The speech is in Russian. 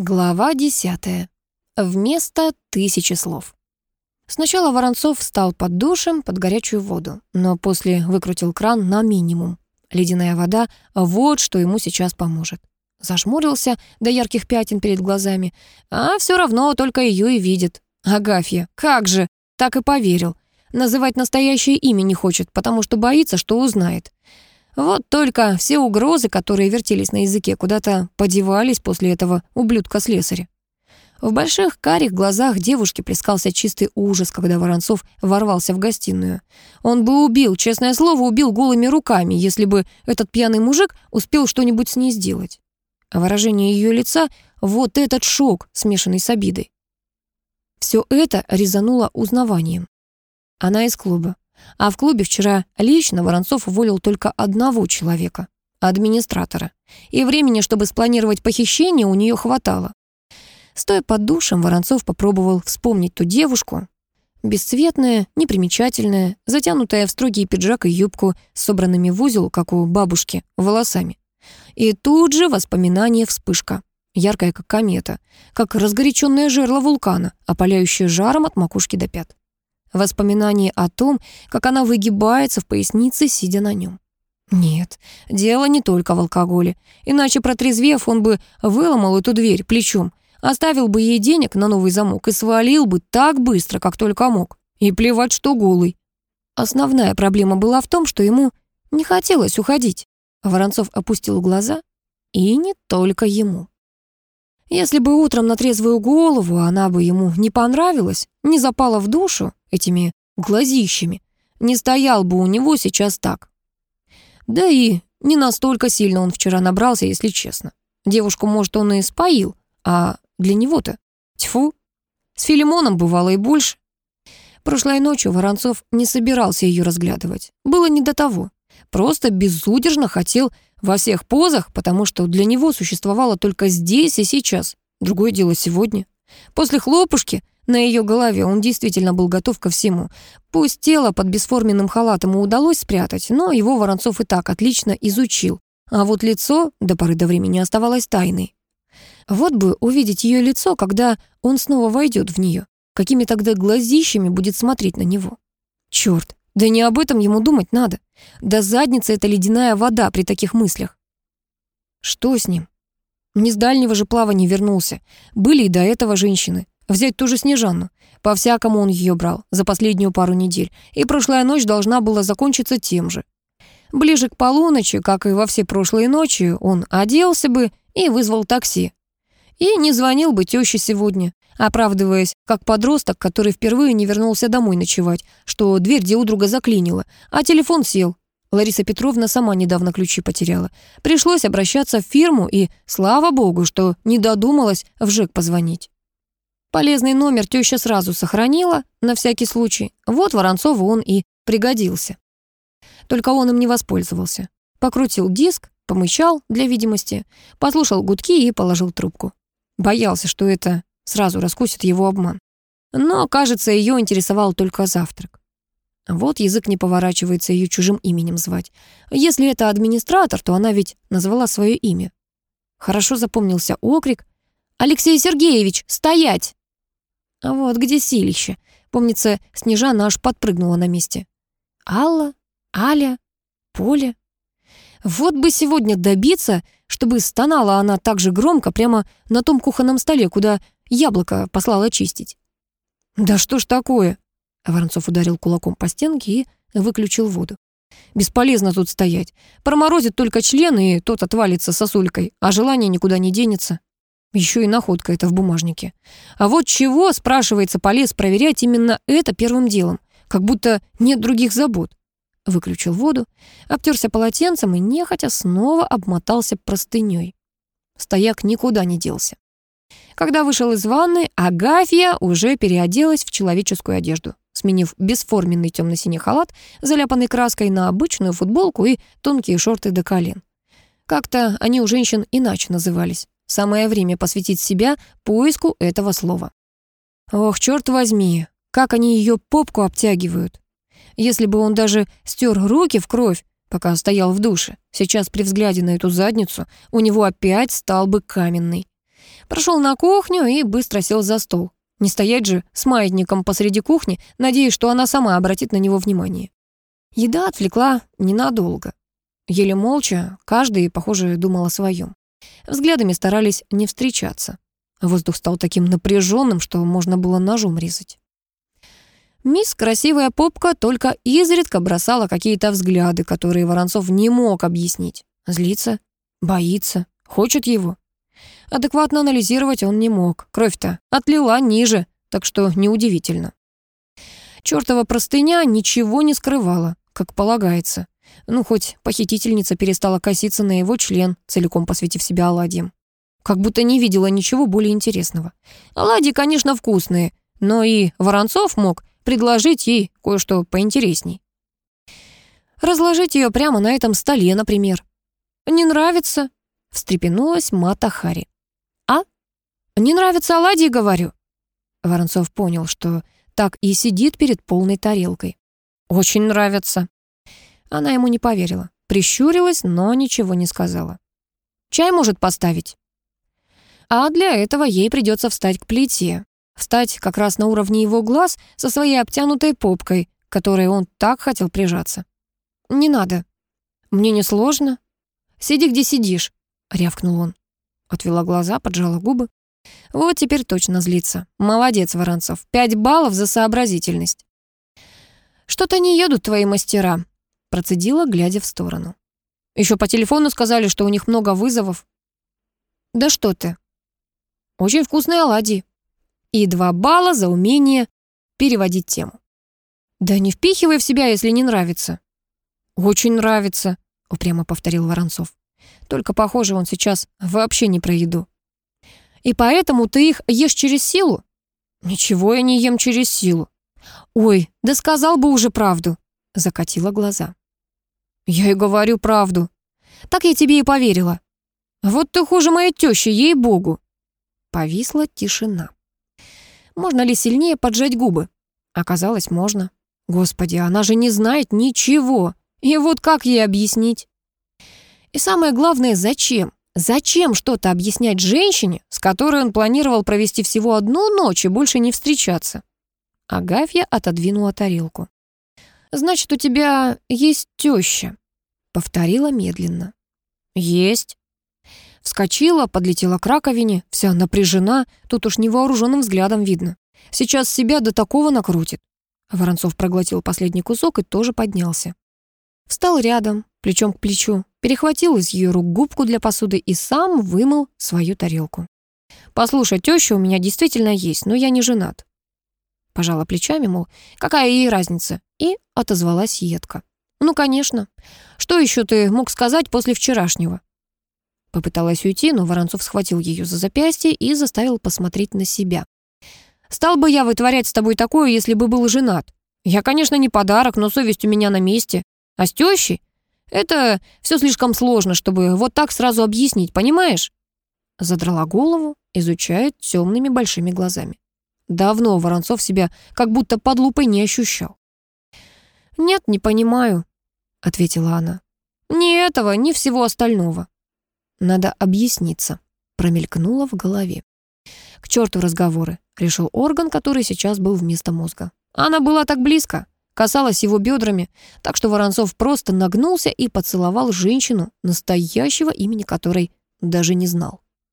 Глава десятая. Вместо тысячи слов. Сначала Воронцов встал под душем под горячую воду, но после выкрутил кран на минимум. Ледяная вода — вот что ему сейчас поможет. Зажмурился до ярких пятен перед глазами, а все равно только ее и видит. Агафья, как же, так и поверил. Называть настоящее имя не хочет, потому что боится, что узнает. Вот только все угрозы, которые вертелись на языке, куда-то подевались после этого ублюдка-слесаря. В больших карих глазах девушки плескался чистый ужас, когда Воронцов ворвался в гостиную. Он бы убил, честное слово, убил голыми руками, если бы этот пьяный мужик успел что-нибудь с ней сделать. А выражение ее лица — вот этот шок, смешанный с обидой. Все это резануло узнаванием. Она из клуба. А в клубе вчера лично Воронцов уволил только одного человека — администратора. И времени, чтобы спланировать похищение, у нее хватало. Стоя под душем, Воронцов попробовал вспомнить ту девушку. Бесцветная, непримечательная, затянутая в строгий пиджак и юбку с собранными в узел, как у бабушки, волосами. И тут же воспоминание вспышка. Яркая, как комета, как разгоряченное жерло вулкана, опаляющее жаром от макушки до пят. Воспоминание о том, как она выгибается в пояснице, сидя на нем. Нет, дело не только в алкоголе. Иначе, протрезвев, он бы выломал эту дверь плечом, оставил бы ей денег на новый замок и свалил бы так быстро, как только мог. И плевать, что голый. Основная проблема была в том, что ему не хотелось уходить. Воронцов опустил глаза, и не только ему. Если бы утром на трезвую голову она бы ему не понравилась, не запала в душу этими глазищами, не стоял бы у него сейчас так. Да и не настолько сильно он вчера набрался, если честно. Девушку, может, он и споил, а для него-то, тьфу, с Филимоном бывало и больше. Прошлой ночью Воронцов не собирался ее разглядывать. Было не до того. Просто безудержно хотел во всех позах, потому что для него существовало только здесь и сейчас. Другое дело сегодня. После хлопушки на ее голове он действительно был готов ко всему. Пусть тело под бесформенным халатом ему удалось спрятать, но его Воронцов и так отлично изучил. А вот лицо до поры до времени оставалось тайной. Вот бы увидеть ее лицо, когда он снова войдет в нее. Какими тогда глазищами будет смотреть на него? Черт, да не об этом ему думать надо. Да задница — это ледяная вода при таких мыслях. Что с ним? Не с дальнего же плавания вернулся. Были и до этого женщины. Взять ту же Снежанну. По-всякому он ее брал за последнюю пару недель. И прошлая ночь должна была закончиться тем же. Ближе к полуночи, как и во все прошлые ночи, он оделся бы и вызвал такси. И не звонил бы тёще сегодня оправдываясь, как подросток, который впервые не вернулся домой ночевать, что дверь где у друга заклинила, а телефон сел. Лариса Петровна сама недавно ключи потеряла. Пришлось обращаться в фирму, и слава богу, что не додумалась в ЖЭК позвонить. Полезный номер теща сразу сохранила, на всякий случай. Вот Воронцову он и пригодился. Только он им не воспользовался. Покрутил диск, помычал для видимости, послушал гудки и положил трубку. Боялся, что это сразу раскусит его обман. Но, кажется, ее интересовал только завтрак. Вот язык не поворачивается ее чужим именем звать. Если это администратор, то она ведь назвала свое имя. Хорошо запомнился окрик. «Алексей Сергеевич, стоять!» А вот где силище. Помнится, Снежана аж подпрыгнула на месте. Алла, Аля, Поля. Вот бы сегодня добиться, чтобы стонала она так же громко прямо на том кухонном столе, куда Яблоко послала чистить. «Да что ж такое?» Воронцов ударил кулаком по стенке и выключил воду. «Бесполезно тут стоять. Проморозит только член, и тот отвалится сосулькой, а желание никуда не денется. Еще и находка это в бумажнике. А вот чего, спрашивается, полез проверять именно это первым делом, как будто нет других забот. Выключил воду, обтерся полотенцем и нехотя снова обмотался простыней. Стояк никуда не делся. Когда вышел из ванны, Агафья уже переоделась в человеческую одежду, сменив бесформенный темно-синий халат, заляпанный краской на обычную футболку и тонкие шорты до колен. Как-то они у женщин иначе назывались. Самое время посвятить себя поиску этого слова. Ох, черт возьми, как они ее попку обтягивают. Если бы он даже стер руки в кровь, пока стоял в душе, сейчас при взгляде на эту задницу у него опять стал бы каменный. Прошел на кухню и быстро сел за стол. Не стоять же с маятником посреди кухни, надеясь, что она сама обратит на него внимание. Еда отвлекла ненадолго. Еле молча, каждый, похоже, думал о своем. Взглядами старались не встречаться. Воздух стал таким напряженным, что можно было ножом резать. Мисс Красивая Попка только изредка бросала какие-то взгляды, которые Воронцов не мог объяснить. Злится, боится, хочет его. Адекватно анализировать он не мог. Кровь-то отлила ниже, так что неудивительно. Чёртова простыня ничего не скрывала, как полагается. Ну, хоть похитительница перестала коситься на его член, целиком посвятив себя оладьям. Как будто не видела ничего более интересного. Оладьи, конечно, вкусные, но и Воронцов мог предложить ей кое-что поинтересней. Разложить ее прямо на этом столе, например. «Не нравится?» — встрепенулась Мата Хари. «А? Не нравятся оладьи, говорю?» Воронцов понял, что так и сидит перед полной тарелкой. «Очень нравятся». Она ему не поверила, прищурилась, но ничего не сказала. «Чай может поставить?» А для этого ей придется встать к плите. Встать как раз на уровне его глаз со своей обтянутой попкой, к которой он так хотел прижаться. «Не надо. Мне не сложно. Сиди, где сидишь», — рявкнул он. Отвела глаза, поджала губы. Вот теперь точно злится. Молодец, Воронцов. Пять баллов за сообразительность. «Что-то не едут твои мастера», — процедила, глядя в сторону. Еще по телефону сказали, что у них много вызовов. «Да что ты?» «Очень вкусные оладьи». И два балла за умение переводить тему. «Да не впихивай в себя, если не нравится». «Очень нравится», — упрямо повторил Воронцов. «Только, похоже, он сейчас вообще не про еду». «И поэтому ты их ешь через силу?» «Ничего я не ем через силу». «Ой, да сказал бы уже правду», — закатила глаза. «Я и говорю правду. Так я тебе и поверила. Вот ты хуже моей тещи, ей-богу». Повисла тишина. Можно ли сильнее поджать губы? Оказалось, можно. Господи, она же не знает ничего. И вот как ей объяснить? И самое главное, зачем? Зачем что-то объяснять женщине, с которой он планировал провести всего одну ночь и больше не встречаться? Агафья отодвинула тарелку. «Значит, у тебя есть теща», — повторила медленно. «Есть». Вскочила, подлетела к раковине, вся напряжена, тут уж невооруженным взглядом видно. Сейчас себя до такого накрутит. Воронцов проглотил последний кусок и тоже поднялся. Встал рядом, плечом к плечу, перехватил из ее рук губку для посуды и сам вымыл свою тарелку. «Послушай, теща у меня действительно есть, но я не женат». Пожала плечами, мол, какая ей разница, и отозвалась едко. «Ну, конечно. Что еще ты мог сказать после вчерашнего?» Попыталась уйти, но Воронцов схватил ее за запястье и заставил посмотреть на себя. «Стал бы я вытворять с тобой такое, если бы был женат? Я, конечно, не подарок, но совесть у меня на месте. А с тещей? Это все слишком сложно, чтобы вот так сразу объяснить, понимаешь?» Задрала голову, изучает темными большими глазами. Давно Воронцов себя как будто под лупой не ощущал. «Нет, не понимаю», — ответила она. «Ни этого, ни всего остального». «Надо объясниться», — промелькнуло в голове. «К черту разговоры», — решил орган, который сейчас был вместо мозга. Она была так близко, касалась его бедрами, так что Воронцов просто нагнулся и поцеловал женщину, настоящего имени которой даже не знал.